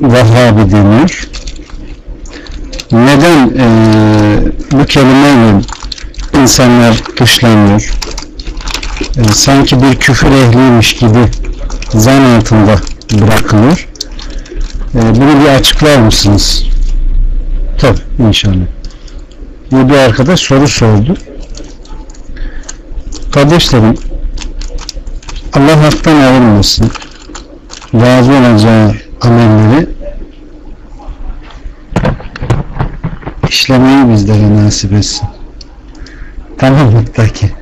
Vahhabi deniyor? Neden e, bu kelimeyle insanlar dışlanıyor? E, sanki bir küfür ehliymiş gibi zan altında bırakılıyor. E, bunu bir açıklar mısınız? Tabii inşallah. Bir arkadaş soru sordu. Kardeşlerim Allah haktan ayırmasın. Razı olacağı amelleri işlemeyi bizlere nasip etsin. Tamam mutlaki.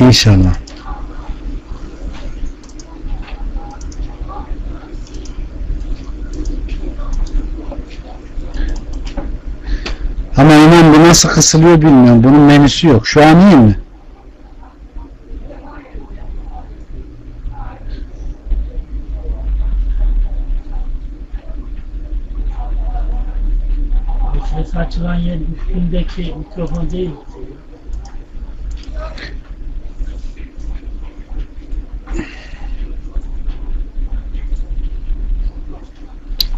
İnşallah. Ama inan bu nasıl kısılıyor bilmiyorum. Bunun menüsü yok. Şu an iyi mi? Açılan yer üstündeki mikrofon değil?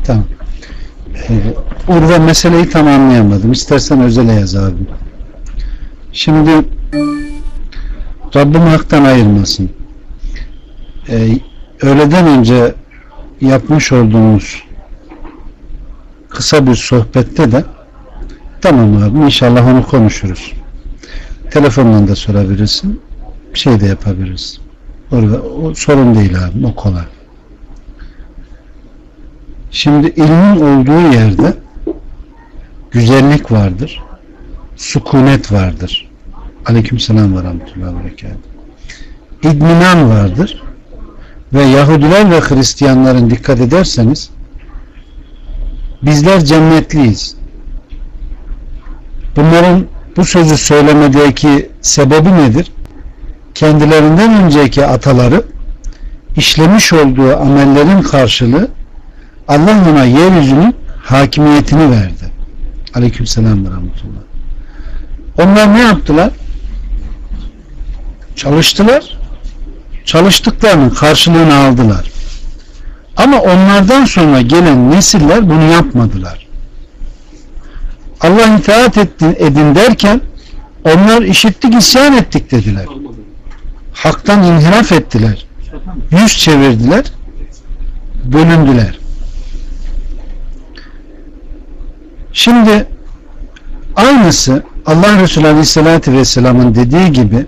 Tamam. Ee, meseleyi tam anlayamadım. İstersen özele yaz abi. Şimdi Rabbim haktan ayırmasın. Ee, öğleden önce yapmış olduğumuz kısa bir sohbette de tamam abi inşallah onu konuşuruz. Telefonla da sorabilirsin. Bir şey de yapabiliriz. Orada, o sorun değil abi. O kolay. Şimdi ilmin olduğu yerde güzellik vardır. Sukunet vardır. Aleykümselam ve rahmetullahi ve. İdminan vardır. Ve Yahudiler ve Hristiyanların dikkat ederseniz bizler cennetliyiz. Bunların bu sözü söylemedeki sebebi nedir? Kendilerinden önceki ataları işlemiş olduğu amellerin karşılığı Allah ona yeryüzünün hakimiyetini verdi. Aleykümselam ve rahmetullah. Onlar ne yaptılar? Çalıştılar. Çalıştıklarının karşılığını aldılar. Ama onlardan sonra gelen nesiller bunu yapmadılar. Allah itaat ettin, edin derken onlar işittik isyan ettik dediler. Haktan inhiraf ettiler. Yüz çevirdiler. Bölündüler. Şimdi aynısı Allah Resulü Aleyhisselatü Vesselam'ın dediği gibi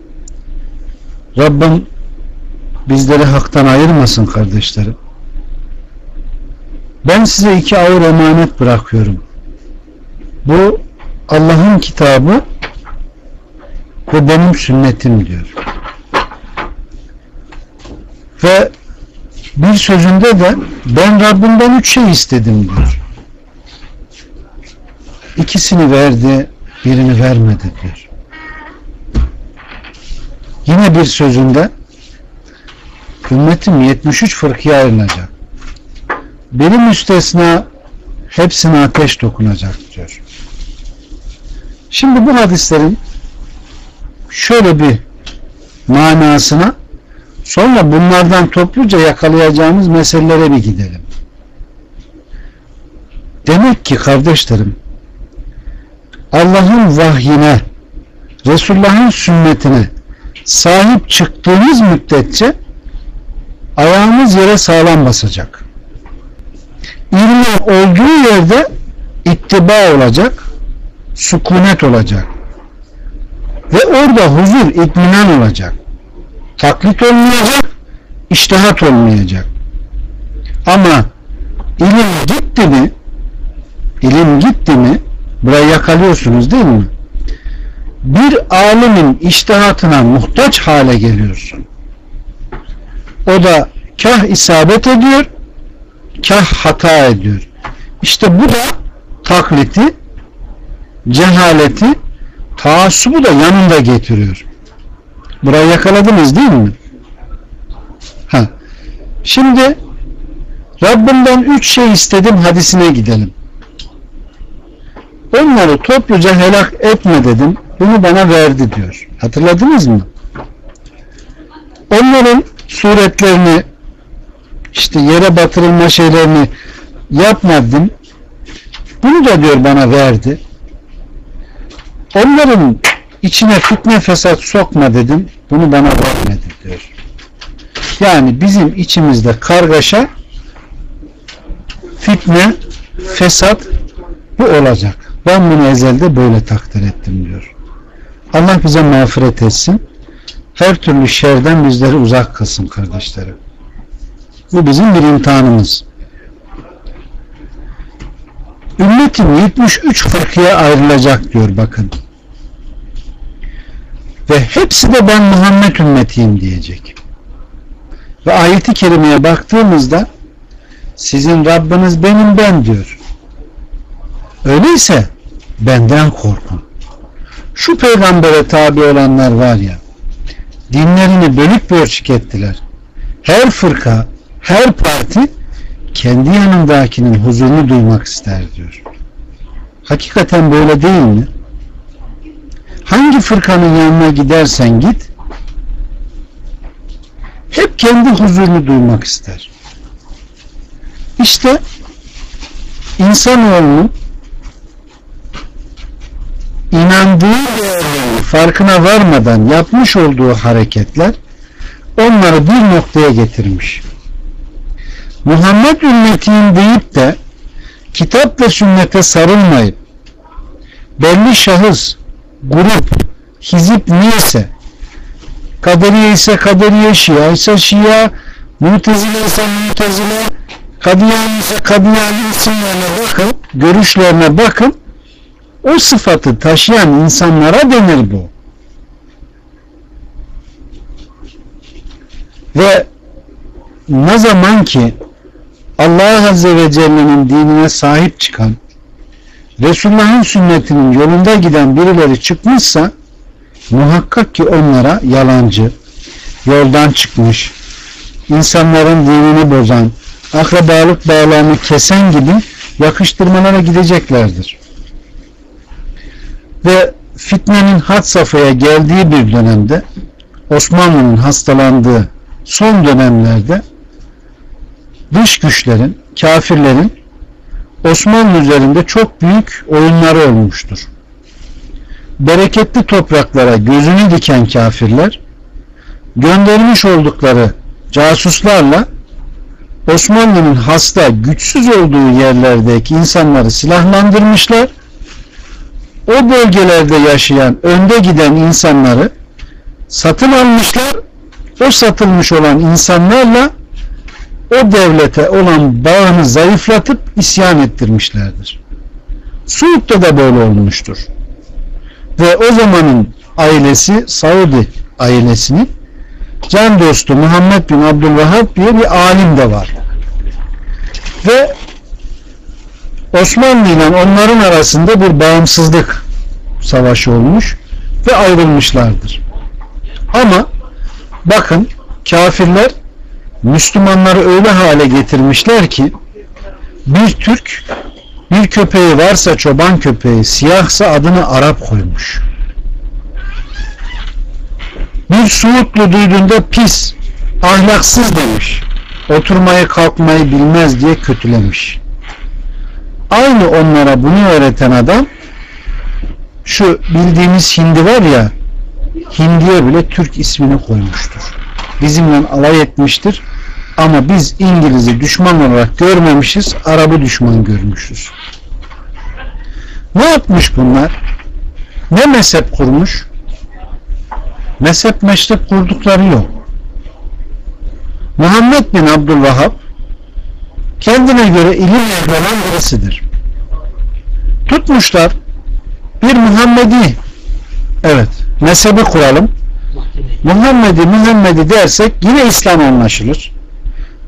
Rabbim bizleri haktan ayırmasın kardeşlerim. Ben size iki ağır emanet bırakıyorum. Bu Allah'ın kitabı ve benim sünnetim diyor. Ve bir sözünde de ben Rabbimden üç şey istedim diyor. İkisini verdi, birini vermedi diyor. Yine bir sözünde ümmetim 73 fırkıya ayrılacak. Benim müstesna hepsine ateş dokunacak diyor. Şimdi bu hadislerin şöyle bir manasına sonra bunlardan topluca yakalayacağımız meselelere bir gidelim. Demek ki kardeşlerim Allah'ın vahyine Resulullah'ın sünnetine sahip çıktığımız müddetçe ayağımız yere sağlam basacak. İlmin olduğu yerde ittiba olacak, sükunet olacak. Ve orada huzur, itminan olacak. Taklit olmayacak, iştihat olmayacak. Ama ilim gitti mi, ilim gitti mi, burayı yakalıyorsunuz değil mi? Bir alimin iştihatına muhtaç hale geliyorsun. O da kah isabet ediyor, kah hata ediyor. İşte bu da takliti, cehaleti, taassubu da yanında getiriyor. Burayı yakaladınız değil mi? Ha. Şimdi Rabbimden üç şey istedim hadisine gidelim. Onları topluca helak etme dedim. Bunu bana verdi diyor. Hatırladınız mı? Onların suretlerini işte yere batırılma şeylerini yapmadım. Bunu da diyor bana verdi. Onların içine fitne fesat sokma dedim. Bunu bana vermedi diyor. Yani bizim içimizde kargaşa fitne fesat bu olacak. Ben bunu ezelde böyle takdir ettim diyor. Allah bize mağfiret etsin. Her türlü şerden bizleri uzak kılsın kardeşlerim. Bu bizim bir imtihanımız. Ümmetim 73 fırkıya ayrılacak diyor bakın. Ve hepsi de ben Muhammed ümmetiyim diyecek. Ve ayeti kerimeye baktığımızda sizin Rabbiniz benim ben diyor. Öyleyse benden korkun. Şu peygambere tabi olanlar var ya dinlerini bölük bölçük ettiler. Her fırka, her parti kendi yanındakinin huzurunu duymak ister diyor. Hakikaten böyle değil mi? Hangi fırkanın yanına gidersen git hep kendi huzurunu duymak ister. İşte insanoğlunun inandığı değerlerin farkına varmadan yapmış olduğu hareketler onları bir noktaya getirmiş. Muhammed ümmetiyim deyip de kitap ve sünnete sarılmayıp belli şahıs, grup, hizip neyse kaderiye ise kaderiye, şia ise şia, mutezile ise mutezile, kadiyan ise kadiyan isimlerine bakın, görüşlerine bakın o sıfatı taşıyan insanlara denir bu. Ve ne zaman ki Allah Azze ve Celle'nin dinine sahip çıkan Resulullah'ın sünnetinin yolunda giden birileri çıkmışsa muhakkak ki onlara yalancı, yoldan çıkmış, insanların dinini bozan, akrabalık bağlarını kesen gibi yakıştırmalara gideceklerdir. Ve fitnenin had safhaya geldiği bir dönemde Osmanlı'nın hastalandığı son dönemlerde dış güçlerin, kafirlerin Osmanlı üzerinde çok büyük oyunları olmuştur. Bereketli topraklara gözünü diken kafirler göndermiş oldukları casuslarla Osmanlı'nın hasta, güçsüz olduğu yerlerdeki insanları silahlandırmışlar. O bölgelerde yaşayan, önde giden insanları satın almışlar. O satılmış olan insanlarla o devlete olan bağını zayıflatıp isyan ettirmişlerdir. Suud'da da böyle olmuştur. Ve o zamanın ailesi Saudi ailesinin can dostu Muhammed bin Abdülvahhab diye bir alim de var. Ve Osmanlı ile onların arasında bir bağımsızlık savaşı olmuş ve ayrılmışlardır. Ama bakın kafirler Müslümanları öyle hale getirmişler ki bir Türk bir köpeği varsa çoban köpeği siyahsa adını Arap koymuş. Bir Suudlu duyduğunda pis, ahlaksız demiş. Oturmayı kalkmayı bilmez diye kötülemiş. Aynı onlara bunu öğreten adam şu bildiğimiz hindi var ya hindiye bile Türk ismini koymuştur. Bizimle alay etmiştir. Ama biz İngiliz'i düşman olarak görmemişiz. Arap'ı düşman görmüşüz. Ne yapmış bunlar? Ne mezhep kurmuş? Mezhep meşrep kurdukları yok. Muhammed bin Abdülvahhab kendine göre ilim olan birisidir. Tutmuşlar bir Muhammedi evet mezhebi kuralım. Muhammedi Muhammedi dersek yine İslam anlaşılır.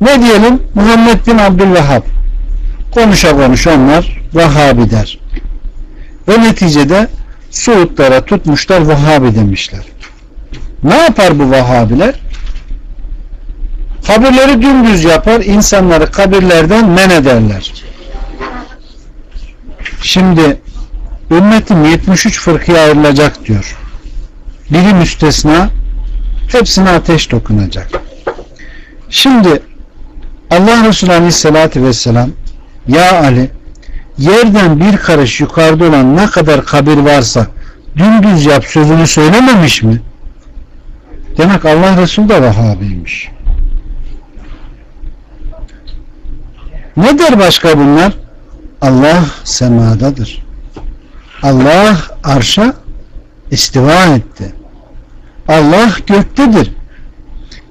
Ne diyelim? Muhammed bin Abdülvahhab. Konuşa konuş onlar Vahhabi der. Ve neticede Suudlara tutmuşlar Vahhabi demişler. Ne yapar bu Vahhabiler? Kabirleri dümdüz yapar, insanları kabirlerden men ederler. Şimdi ümmetim 73 fırkıya ayrılacak diyor. Biri müstesna, hepsine ateş dokunacak. Şimdi Allah Resulü Aleyhisselatü Vesselam Ya Ali yerden bir karış yukarıda olan ne kadar kabir varsa dümdüz yap sözünü söylememiş mi? Demek Allah Resulü de Vahhabiymiş. Ne der başka bunlar? Allah semadadır. Allah arşa istiva etti. Allah göktedir.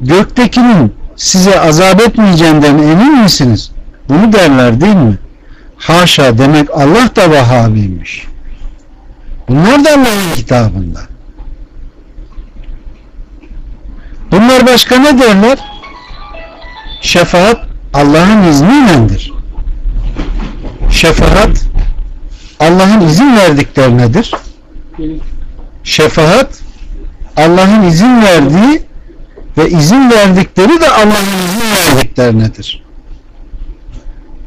Göktekinin size azap etmeyeceğinden emin misiniz? Bunu derler değil mi? Haşa demek Allah da Vahhabiymiş. Bunlar da Allah'ın kitabında. Bunlar başka ne derler? Şefaat Allah'ın izniyledir. Şefaat Allah'ın izin verdiklerinedir. Şefaat Allah'ın izin verdiği ve izin verdikleri de Allah'ın izin verdiklerinedir.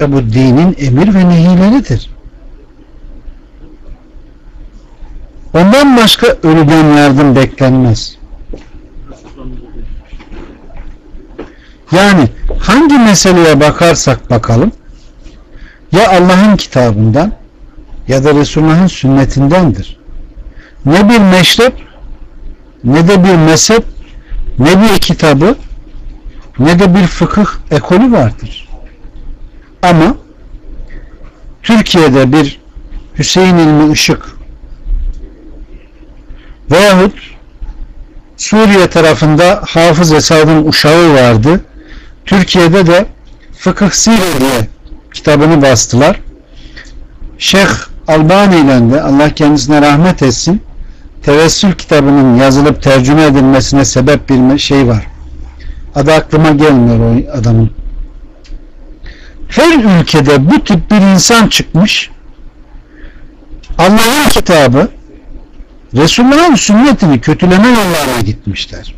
E bu dinin emir ve nehileridir. Ondan başka ölüden yardım beklenmez. Yani hangi meseleye bakarsak bakalım ya Allah'ın kitabından ya da Resulullah'ın sünnetindendir. Ne bir meşrep ne de bir mezhep ne bir kitabı ne de bir fıkıh ekolü vardır. Ama Türkiye'de bir Hüseyin İlmi Işık veyahut Suriye tarafında Hafız Esad'ın uşağı vardı. Türkiye'de de Fıkıh Sire diye kitabını bastılar. Şeyh Albani ile de Allah kendisine rahmet etsin tevessül kitabının yazılıp tercüme edilmesine sebep bir şey var. Adı aklıma gelmiyor o adamın. Her ülkede bu tip bir insan çıkmış Allah'ın kitabı Resulullah'ın sünnetini kötüleme yollarına gitmişler.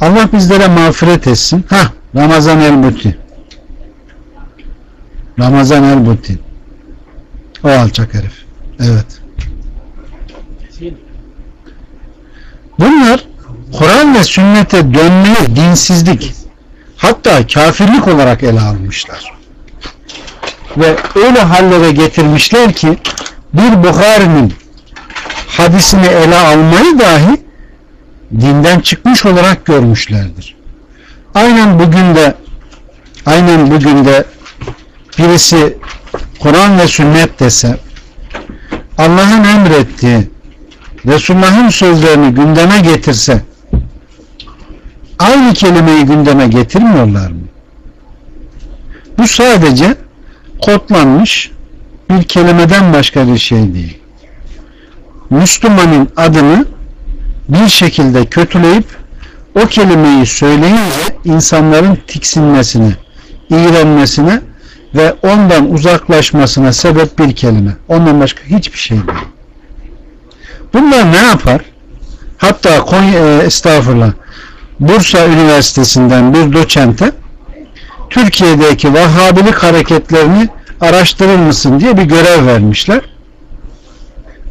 Allah bizlere mağfiret etsin. Ha, Ramazan el-Buti. Ramazan el-Buti. O alçak herif. Evet. Bunlar Kur'an ve sünnete dönmeyi dinsizlik hatta kafirlik olarak ele almışlar. Ve öyle hallere getirmişler ki bir Bukhari'nin hadisini ele almayı dahi dinden çıkmış olarak görmüşlerdir. Aynen bugün de aynen bugün de birisi Kur'an ve sünnet dese Allah'ın emrettiği Resulullah'ın sözlerini gündeme getirse aynı kelimeyi gündeme getirmiyorlar mı? Bu sadece kodlanmış bir kelimeden başka bir şey değil. Müslümanın adını bir şekilde kötüleyip o kelimeyi söyleyince insanların tiksinmesine, iğrenmesine ve ondan uzaklaşmasına sebep bir kelime. Ondan başka hiçbir şey değil. Bunlar ne yapar? Hatta Konya, e, estağfurullah Bursa Üniversitesi'nden bir doçente Türkiye'deki Vahhabilik hareketlerini araştırır mısın diye bir görev vermişler.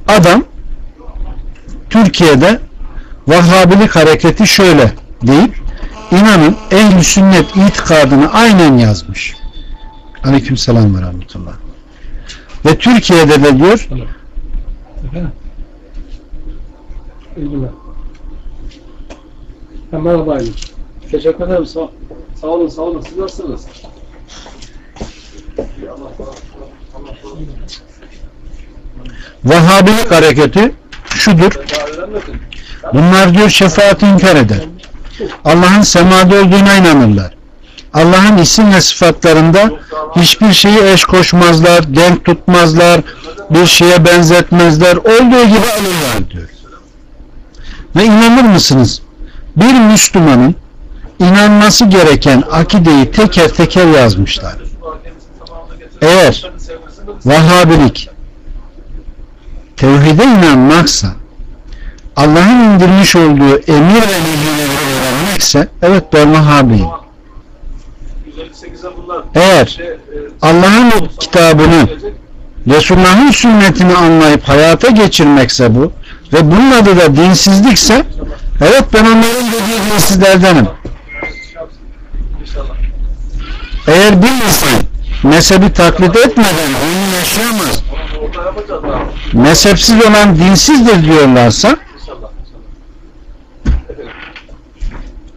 Adam Türkiye'de Vahhabilik hareketi şöyle deyip inanın ehl sünnet itikadını aynen yazmış. Aleyküm selam ve rahmetullah. Ve Türkiye'de de diyor Efendim? Ha, merhaba Aylin. Teşekkür ederim. Sağ, sağ olun, sağ olun. Siz nasılsınız? Vahhabilik hareketi şudur. Bunlar diyor şefaati inkar eder. Allah'ın semada olduğuna inanırlar. Allah'ın isim ve sıfatlarında hiçbir şeyi eş koşmazlar, denk tutmazlar, bir şeye benzetmezler, olduğu gibi alırlar diyor. Ve inanır mısınız? Bir Müslümanın inanması gereken akideyi teker teker yazmışlar. Eğer Vahhabilik tevhide inanmaksa Allah'ın indirmiş olduğu emir ve nehileri öğrenmekse evet ben Vahhabiyim. 158'e bunlar. Eğer Allah'ın kitabını Resulullah'ın sünnetini anlayıp hayata geçirmekse bu ve bunun adı da dinsizlikse evet ben onların dediği dinsizlerdenim. Eğer bir insan mezhebi taklit etmeden dini yaşayamaz, mezhepsiz olan dinsizdir diyorlarsa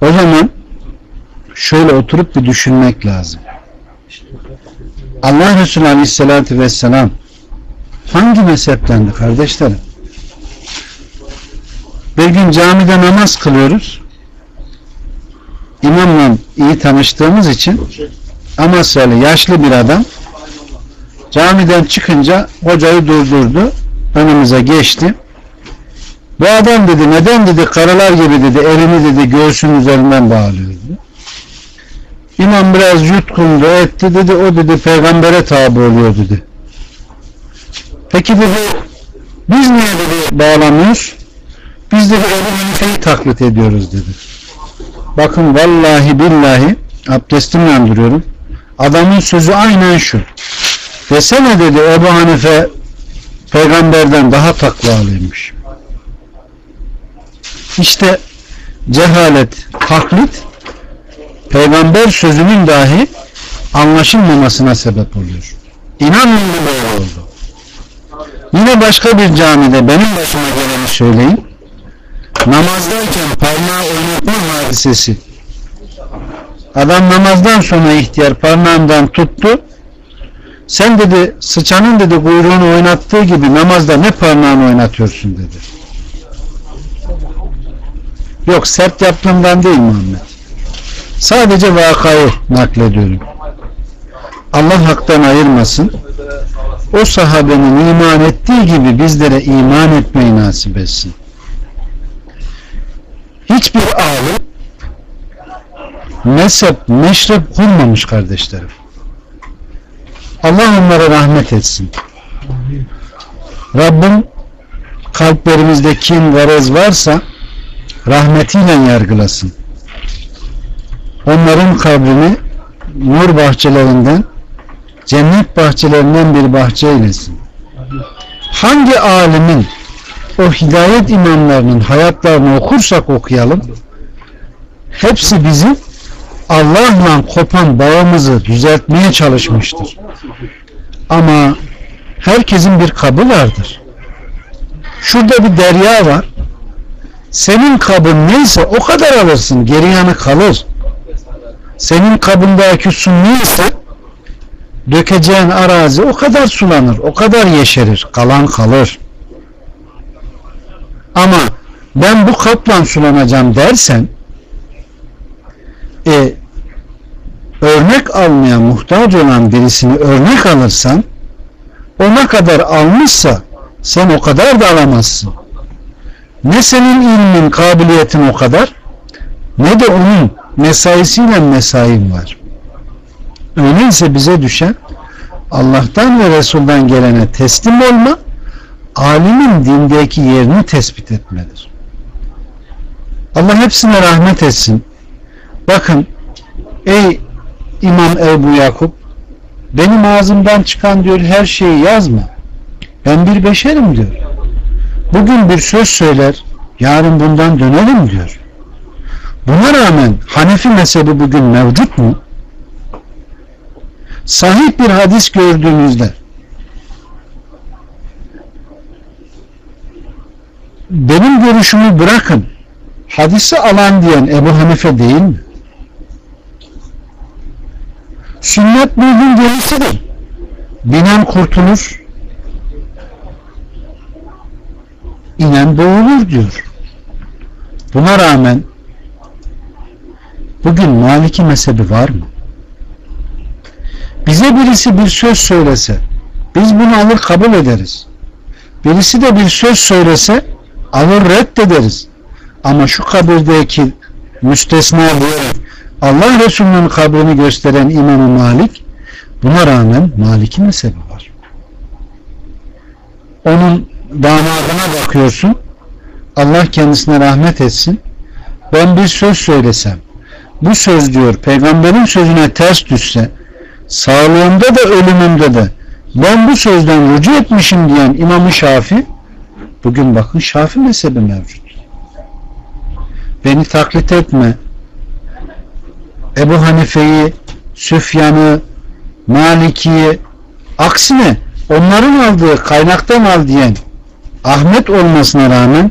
o zaman şöyle oturup bir düşünmek lazım. Allah Resulü Aleyhisselatü Vesselam hangi mezheptendi kardeşlerim? Bir gün camide namaz kılıyoruz. İmamla iyi tanıştığımız için Amasyalı yaşlı bir adam camiden çıkınca hocayı durdurdu. Önümüze geçti. Bu adam dedi neden dedi karılar gibi dedi elini dedi göğsünün üzerinden bağlıyor dedi. İmam biraz yutkundu etti dedi o dedi peygambere tabi oluyor dedi. Peki dedi biz niye dedi bağlamıyoruz? Biz dedi Ebu Hanife'yi taklit ediyoruz dedi. Bakın vallahi billahi abdestimle duruyorum. Adamın sözü aynen şu. Desene dedi Ebu Hanife peygamberden daha takvalıymış. İşte cehalet, taklit peygamber sözünün dahi anlaşılmamasına sebep oluyor. İnanın bu böyle oldu. Yine başka bir camide benim başıma geleni söyleyeyim. Namazdayken parmağı oynatma hadisesi. Adam namazdan sonra ihtiyar parmağından tuttu. Sen dedi sıçanın dedi kuyruğunu oynattığı gibi namazda ne parmağını oynatıyorsun dedi. Yok sert yaptığımdan değil Muhammed. Sadece vakayı naklediyorum. Allah haktan ayırmasın. O sahabenin iman ettiği gibi bizlere iman etmeyi nasip etsin. Hiçbir alim mezhep, meşrep kurmamış kardeşlerim. Allah onlara rahmet etsin. Rabbim kalplerimizde kin, garez varsa rahmetiyle yargılasın. Onların kabrini nur bahçelerinden cennet bahçelerinden bir bahçe eylesin. Hangi alimin o hidayet imamlarının hayatlarını okursak okuyalım hepsi bizim Allah'la kopan bağımızı düzeltmeye çalışmıştır. Ama herkesin bir kabı vardır. Şurada bir derya var. Senin kabın neyse o kadar alırsın. Geri yanı kalır. Senin kabındaki su neyse dökeceğin arazi o kadar sulanır. O kadar yeşerir. Kalan kalır. Ama ben bu kapla sulanacağım dersen e, örnek almaya muhtaç olan birisini örnek alırsan o ne kadar almışsa sen o kadar da alamazsın. Ne senin ilmin, kabiliyetin o kadar ne de onun mesaisiyle mesain var. Öyleyse bize düşen Allah'tan ve Resul'dan gelene teslim olma alimin dindeki yerini tespit etmedir. Allah hepsine rahmet etsin. Bakın ey İmam Ebu Yakup benim ağzımdan çıkan diyor her şeyi yazma. Ben bir beşerim diyor. Bugün bir söz söyler yarın bundan dönelim diyor. Buna rağmen Hanefi mezhebi bugün mevcut mu? Sahih bir hadis gördüğünüzde benim görüşümü bırakın hadisi alan diyen Ebu Hanife değil mi? Sünnet mümin gemisidir. Binen kurtulur. inen boğulur diyor. Buna rağmen bugün Maliki mezhebi var mı? Bize birisi bir söz söylese biz bunu alır kabul ederiz. Birisi de bir söz söylese alır reddederiz. Ama şu kabirdeki müstesna diyerek Allah Resulü'nün kabrini gösteren imam Malik buna rağmen Maliki mezhebi var. Onun damadına bakıyorsun Allah kendisine rahmet etsin ben bir söz söylesem bu söz diyor peygamberin sözüne ters düşse sağlığımda da ölümümde de ben bu sözden rücu etmişim diyen İmam-ı Şafi bugün bakın Şafi mezhebi mevcut beni taklit etme Ebu Hanife'yi, Süfyan'ı, Maliki'yi aksine onların aldığı kaynaktan al diyen Ahmet olmasına rağmen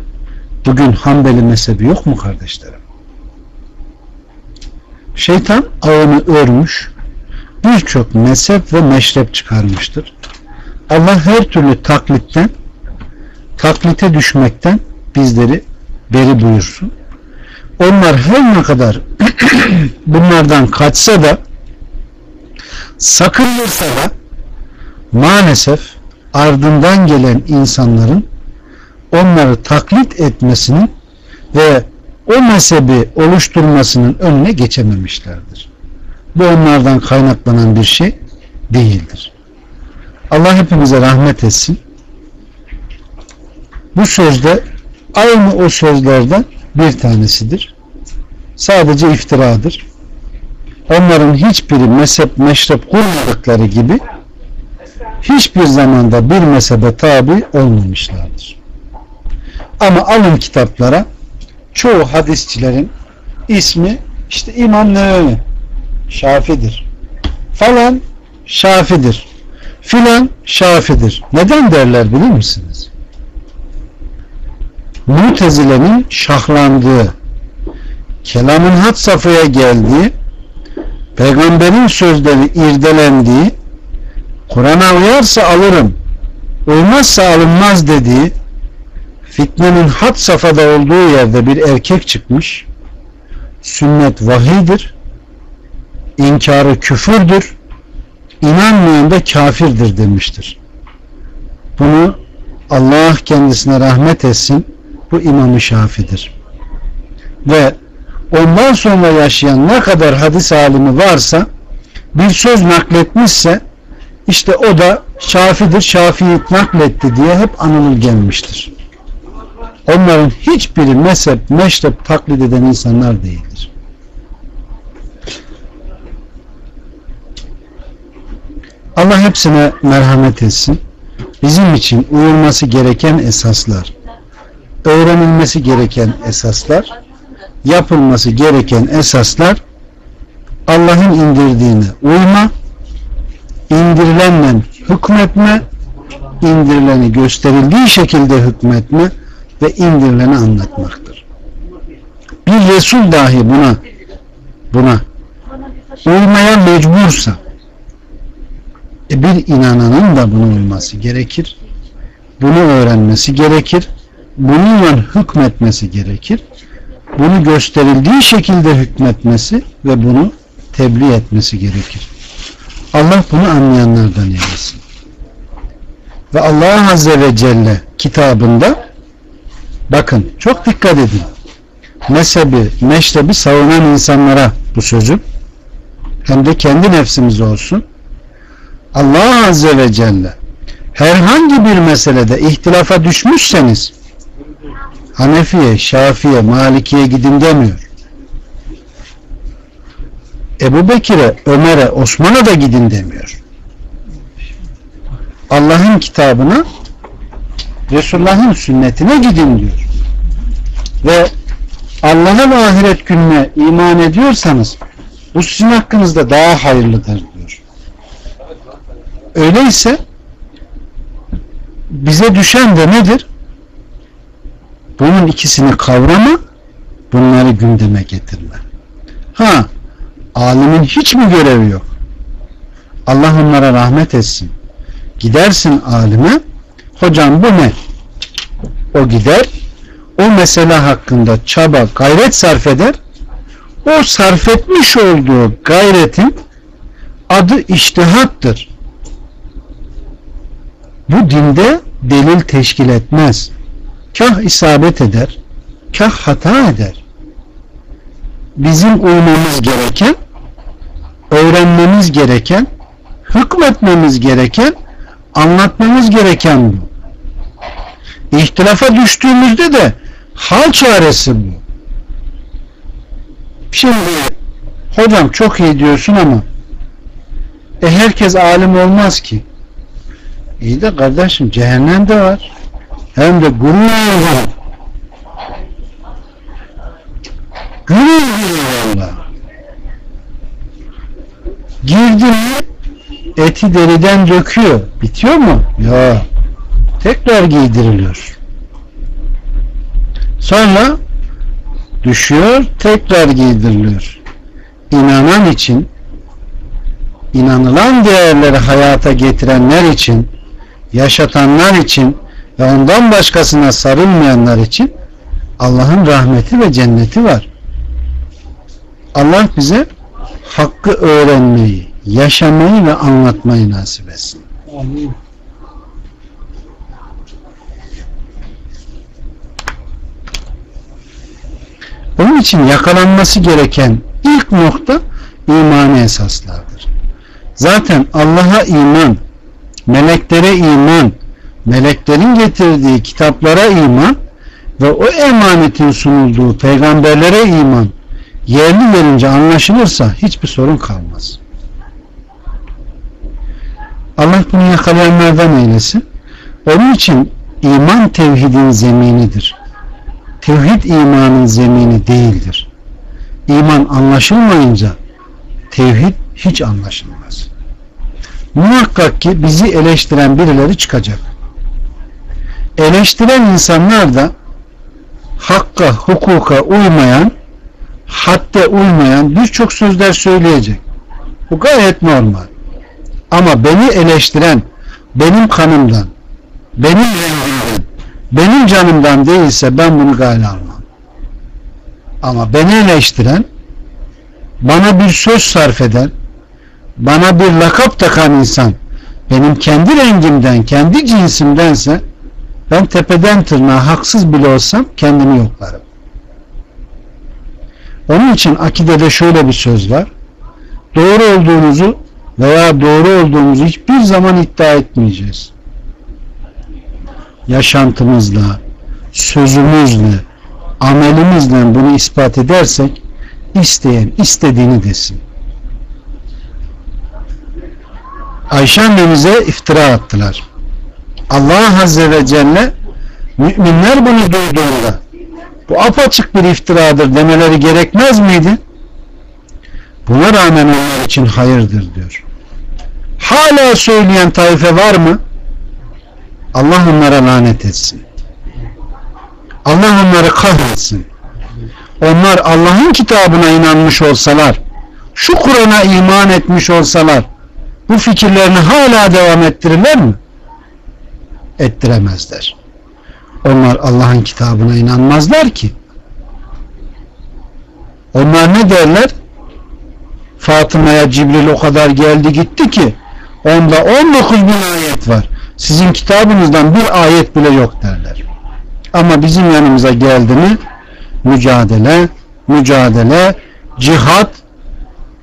bugün Hanbeli mezhebi yok mu kardeşlerim? Şeytan ağını örmüş, birçok mezhep ve meşrep çıkarmıştır. Allah her türlü taklitten, taklite düşmekten bizleri beri buyursun. Onlar her ne kadar bunlardan kaçsa da sakınırsa da maalesef ardından gelen insanların onları taklit etmesinin ve o mezhebi oluşturmasının önüne geçememişlerdir. Bu onlardan kaynaklanan bir şey değildir. Allah hepimize rahmet etsin. Bu sözde aynı o sözlerden bir tanesidir. Sadece iftiradır. Onların hiçbiri mezhep meşrep kurmadıkları gibi hiçbir zamanda bir mezhebe tabi olmamışlardır. Ama alın kitaplara çoğu hadisçilerin ismi işte İmam Nevevi Şafidir. Falan Şafidir. Filan Şafidir. Neden derler bilir misiniz? Mutezile'nin şahlandığı kelamın had safhaya geldiği peygamberin sözleri irdelendiği Kur'an'a uyarsa alırım uymazsa alınmaz dediği fitnenin had safhada olduğu yerde bir erkek çıkmış sünnet vahidir inkarı küfürdür inanmayan da kafirdir demiştir. Bunu Allah kendisine rahmet etsin bu İmam-ı Şafi'dir. Ve ondan sonra yaşayan ne kadar hadis alimi varsa bir söz nakletmişse işte o da Şafi'dir, Şafi'yi nakletti diye hep anılır gelmiştir. Onların hiçbiri mezhep, meşrep taklit eden insanlar değildir. Allah hepsine merhamet etsin. Bizim için uyulması gereken esaslar, öğrenilmesi gereken esaslar, yapılması gereken esaslar Allah'ın indirdiğine uyma, indirilenle hükmetme, indirileni gösterildiği şekilde hükmetme ve indirileni anlatmaktır. Bir Resul dahi buna buna uymaya mecbursa e bir inananın da buna uyması gerekir. Bunu öğrenmesi gerekir. Bununla hükmetmesi gerekir. Bunu gösterildiği şekilde hükmetmesi ve bunu tebliğ etmesi gerekir. Allah bunu anlayanlardan eylesin. Ve Allah Azze ve Celle kitabında bakın çok dikkat edin. Mezhebi, meşrebi savunan insanlara bu sözüm hem de kendi nefsimiz olsun Allah Azze ve Celle herhangi bir meselede ihtilafa düşmüşseniz Hanefi'ye, Şafi'ye, Maliki'ye gidin demiyor. Ebu Bekir'e, Ömer'e, Osman'a da gidin demiyor. Allah'ın kitabına Resulullah'ın sünnetine gidin diyor. Ve Allah'a ve ahiret gününe iman ediyorsanız bu sizin hakkınızda daha hayırlıdır diyor. Öyleyse bize düşen de nedir? Bunun ikisini kavrama, bunları gündeme getirme. Ha, alimin hiç mi görevi yok? Allah onlara rahmet etsin. Gidersin alime, hocam bu ne? O gider, o mesele hakkında çaba, gayret sarf eder. O sarf etmiş olduğu gayretin adı iştihattır. Bu dinde delil teşkil etmez. Kah isabet eder, kah hata eder. Bizim uymamız gereken, öğrenmemiz gereken, hükmetmemiz gereken, anlatmamız gereken bu. İhtilafa düştüğümüzde de hal çaresi bu. Şimdi hocam çok iyi diyorsun ama e herkes alim olmaz ki. İyi de kardeşim cehennem de var. Hem de gurur var. Gurur gurur valla. Girdi mi eti deriden döküyor. Bitiyor mu? Ya. Tekrar giydiriliyor. Sonra düşüyor, tekrar giydiriliyor. İnanan için inanılan değerleri hayata getirenler için yaşatanlar için ve ondan başkasına sarılmayanlar için Allah'ın rahmeti ve cenneti var. Allah bize hakkı öğrenmeyi, yaşamayı ve anlatmayı nasip etsin. Amin. Onun için yakalanması gereken ilk nokta imani esaslardır. Zaten Allah'a iman, meleklere iman, meleklerin getirdiği kitaplara iman ve o emanetin sunulduğu peygamberlere iman yerli verince anlaşılırsa hiçbir sorun kalmaz. Allah bunu yakalayanlardan eylesin. Onun için iman tevhidin zeminidir. Tevhid imanın zemini değildir. İman anlaşılmayınca tevhid hiç anlaşılmaz. Muhakkak ki bizi eleştiren birileri çıkacak. Eleştiren insanlar da hakka, hukuka uymayan, hadde uymayan birçok sözler söyleyecek. Bu gayet normal. Ama beni eleştiren benim kanımdan, benim rengimden, benim canımdan değilse ben bunu gayet almam. Ama beni eleştiren, bana bir söz sarf eden, bana bir lakap takan insan, benim kendi rengimden, kendi cinsimdense ben tepeden tırnağa haksız bile olsam kendimi yoklarım. Onun için akidede şöyle bir söz var. Doğru olduğunuzu veya doğru olduğumuzu hiçbir zaman iddia etmeyeceğiz. Yaşantımızla, sözümüzle, amelimizle bunu ispat edersek isteyen istediğini desin. Ayşe annemize iftira attılar. Allah Azze ve Celle müminler bunu duyduğunda bu apaçık bir iftiradır demeleri gerekmez miydi? Buna rağmen onlar için hayırdır diyor. Hala söyleyen taife var mı? Allah onlara lanet etsin. Allah onları kahretsin. Onlar Allah'ın kitabına inanmış olsalar, şu Kur'an'a iman etmiş olsalar, bu fikirlerini hala devam ettirirler mi? Ettiremezler. Onlar Allah'ın kitabına inanmazlar ki. Onlar ne derler? Fatıma'ya Cibril o kadar geldi gitti ki onda 19 bin ayet var. Sizin kitabınızdan bir ayet bile yok derler. Ama bizim yanımıza geldi mi mücadele, mücadele, cihat,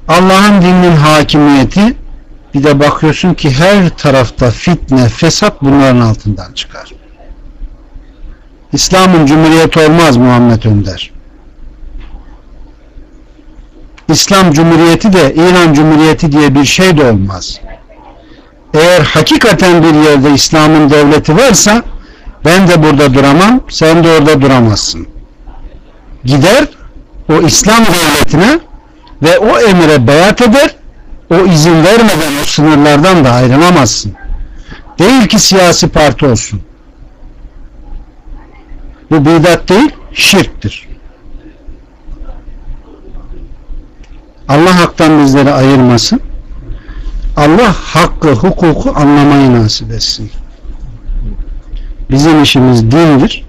Allah'ın dininin hakimiyeti bir de bakıyorsun ki her tarafta fitne, fesat bunların altından çıkar. İslam'ın cumhuriyet olmaz Muhammed Önder. İslam Cumhuriyeti de İran Cumhuriyeti diye bir şey de olmaz. Eğer hakikaten bir yerde İslam'ın devleti varsa ben de burada duramam, sen de orada duramazsın. Gider o İslam devletine ve o emire beyat eder, o izin vermeden o sınırlardan da ayrılamazsın. Değil ki siyasi parti olsun. Bu bidat değil, şirktir. Allah haktan bizleri ayırmasın. Allah hakkı, hukuku anlamayı nasip etsin. Bizim işimiz dindir.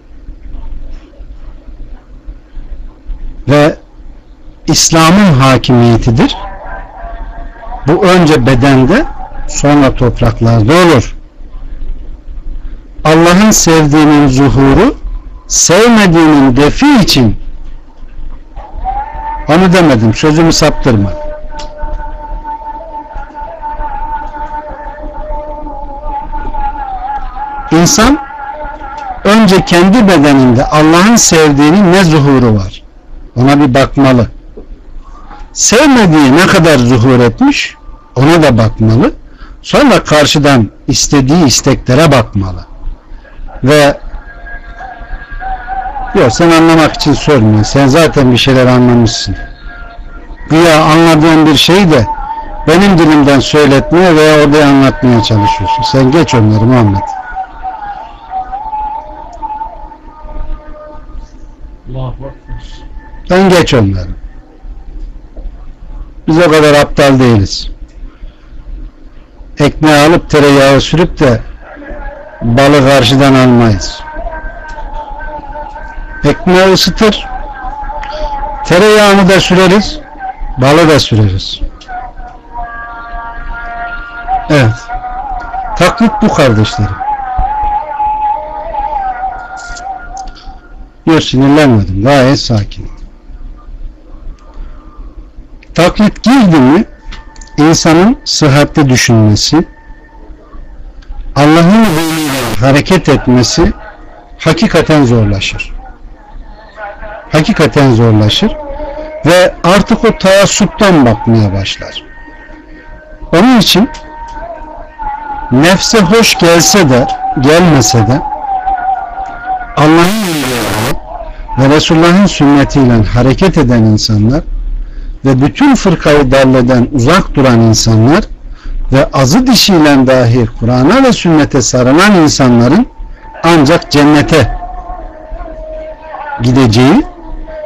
Ve İslam'ın hakimiyetidir. Bu önce bedende sonra topraklarda olur. Allah'ın sevdiğinin zuhuru sevmediğinin defi için. Onu demedim sözümü saptırma. İnsan önce kendi bedeninde Allah'ın sevdiğinin ne zuhuru var? Ona bir bakmalı. Sevmediği ne kadar zuhur etmiş ona da bakmalı sonra karşıdan istediği isteklere bakmalı ve Yok sen anlamak için sormuyor. Sen zaten bir şeyler anlamışsın. Güya anladığın bir şey de benim dilimden söyletmeye veya orada anlatmaya çalışıyorsun. Sen geç onları Muhammed. Sen geç onları. Biz o kadar aptal değiliz. Ekmeği alıp tereyağı sürüp de balı karşıdan almayız. Ekmeği ısıtır, tereyağını da süreriz, balı da süreriz. Evet. Taklit bu kardeşlerim. Yok sinirlenmedim. Gayet sakin. Taklit girdi mi insanın sıhhatli düşünmesi, Allah'ın emriyle hareket etmesi hakikaten zorlaşır. Hakikaten zorlaşır ve artık o taassuptan bakmaya başlar. Onun için nefse hoş gelse de gelmese de Allah'ın emriyle ve Resulullah'ın sünnetiyle hareket eden insanlar ve bütün fırkayı darleden uzak duran insanlar ve azı dişiyle dahi Kur'an'a ve sünnete sarılan insanların ancak cennete gideceği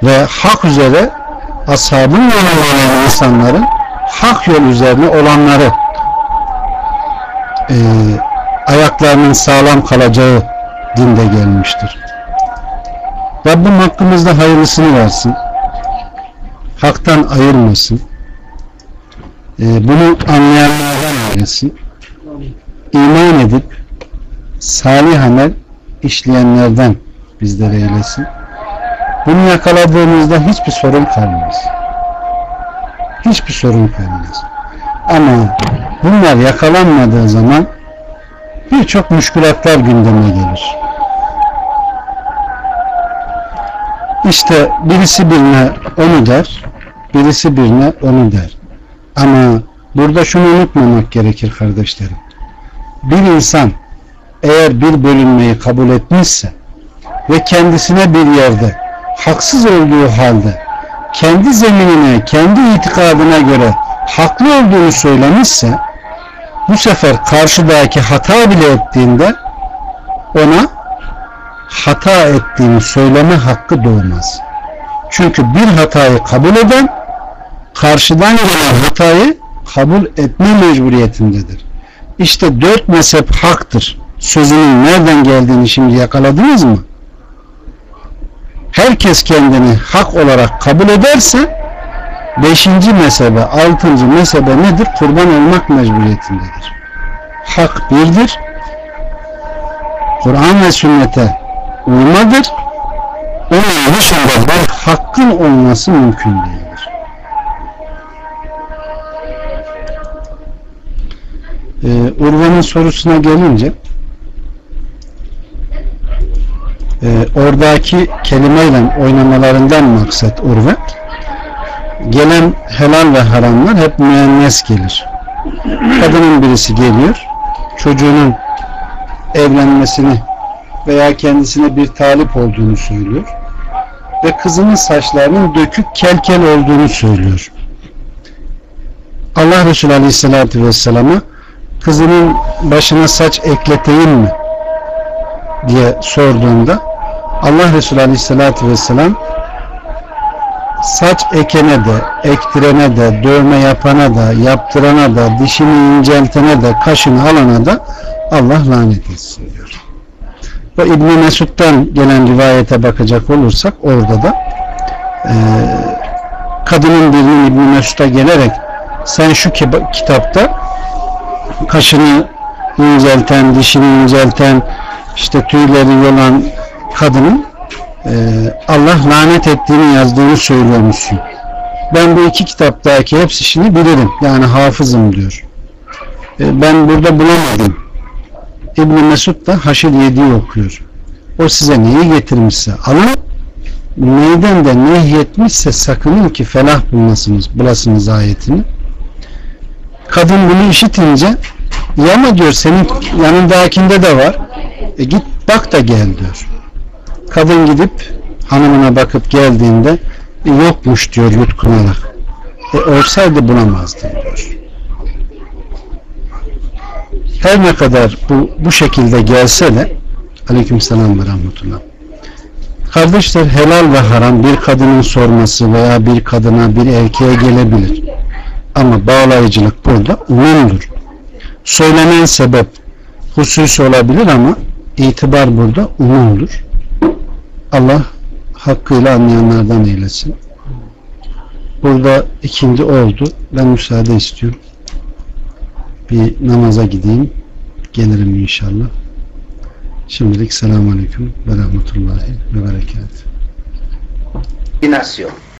ve hak üzere ashabın yolunda olan insanların hak yol üzerine olanları e, ayaklarının sağlam kalacağı dinde gelmiştir. Rabbim hakkımızda hayırlısını versin. Haktan ayırmasın. E, bunu anlayanlardan eylesin. İman edip salih amel işleyenlerden bizlere eylesin. Bunu yakaladığımızda hiçbir sorun kalmaz. Hiçbir sorun kalmaz. Ama bunlar yakalanmadığı zaman birçok müşkülatlar gündeme gelir. İşte birisi birine onu der, birisi birine onu der. Ama burada şunu unutmamak gerekir kardeşlerim. Bir insan eğer bir bölünmeyi kabul etmişse ve kendisine bir yerde haksız olduğu halde kendi zeminine, kendi itikadına göre haklı olduğunu söylemişse bu sefer karşıdaki hata bile ettiğinde ona hata ettiğini söyleme hakkı doğmaz. Çünkü bir hatayı kabul eden karşıdan gelen hatayı kabul etme mecburiyetindedir. İşte dört mezhep haktır. Sözünün nereden geldiğini şimdi yakaladınız mı? Herkes kendini hak olarak kabul ederse beşinci mezhebe, altıncı mezhebe nedir? Kurban olmak mecburiyetindedir. Hak birdir. Kur'an ve sünnete uymadır. Onun dışında hakkın olması mümkün değildir. Ee, Urve'nin sorusuna gelince e, oradaki kelimeyle oynamalarından maksat Urve gelen helal ve haramlar hep müennes gelir. Kadının birisi geliyor çocuğunun evlenmesini veya kendisine bir talip olduğunu söylüyor ve kızının saçlarının dökük kelkel olduğunu söylüyor. Allah Resulü Aleyhisselatü Vesselam'a kızının başına saç ekleteyim mi diye sorduğunda Allah Resulü Aleyhisselatü Vesselam saç ekene de, ektirene de, dövme yapana da, yaptırana da, dişini inceltene de, kaşını alana da Allah lanet etsin diyor. Ve İbn Mesud'dan gelen rivayete bakacak olursak orada da e, kadının birinin İbn Mesud'a gelerek sen şu kitapta kaşını incelten, dişini incelten, işte tüyleri yolan kadının e, Allah lanet ettiğini yazdığını söylüyormuşsun. Ben bu iki kitaptaki hepsi işini bilirim. Yani hafızım diyor. E, ben burada bulamadım. İbn Mesud da Haşir 7'yi okuyor. O size neyi getirmişse alın neyden de nehyetmişse sakının ki felah bulmasınız, bulasınız ayetini. Kadın bunu işitince yama diyor senin yanındakinde de var. E git bak da gel diyor. Kadın gidip hanımına bakıp geldiğinde e, yokmuş diyor yutkunarak. E olsaydı bulamazdı diyor. her ne kadar bu bu şekilde gelse de aleykümselam ve rahmetullah. Kardeşler helal ve haram bir kadının sorması veya bir kadına bir erkeğe gelebilir. Ama bağlayıcılık burada umumdur. Söylenen sebep hususi olabilir ama itibar burada umumdur. Allah hakkıyla anlayanlardan eylesin. Burada ikindi oldu. Ben müsaade istiyorum. Bir namaza gideyim. Gelirim inşallah. Şimdilik selamun aleyküm ve rahmetullahi ve berekatuhu. Coordinación.